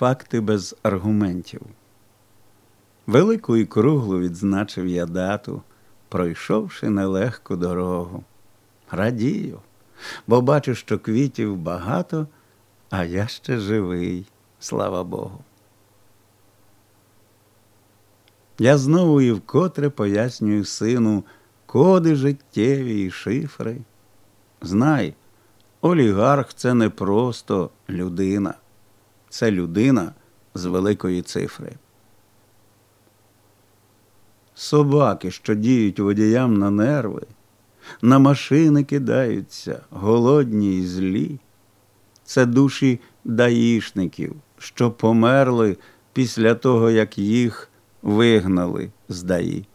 факти без аргументів. Велику і круглу відзначив я дату, пройшовши нелегку дорогу. Радію, бо бачу, що квітів багато, а я ще живий, слава Богу. Я знову і вкотре пояснюю сину коди життєві і шифри. Знай, олігарх це не просто людина, це людина з великої цифри. Собаки, що діють водіям на нерви, на машини кидаються, голодні й злі. Це душі даїшників, що померли після того, як їх вигнали з даї.